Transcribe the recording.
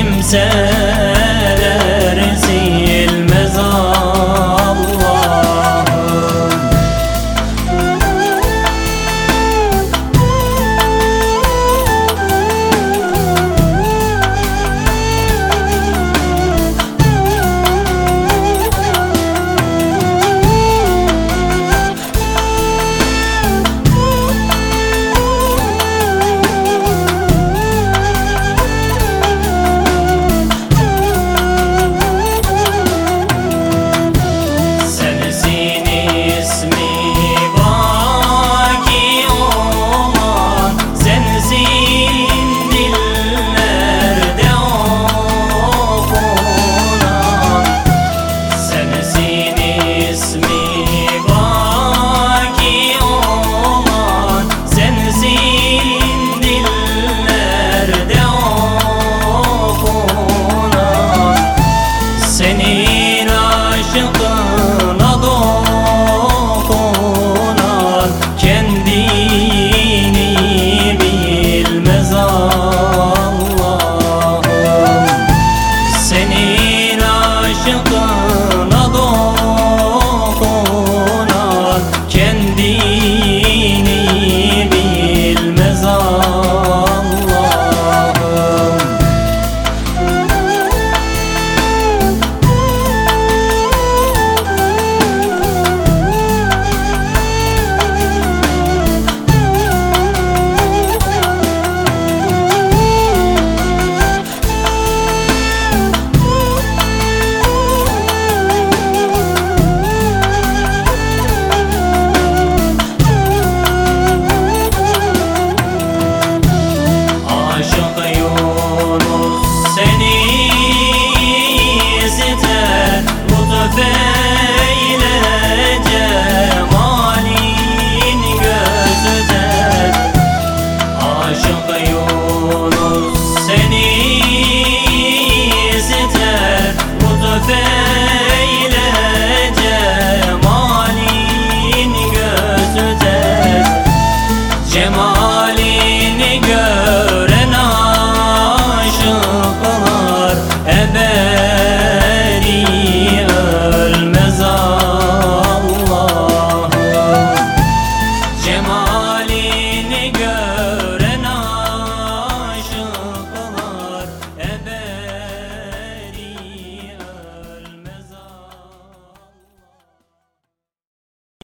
kimse.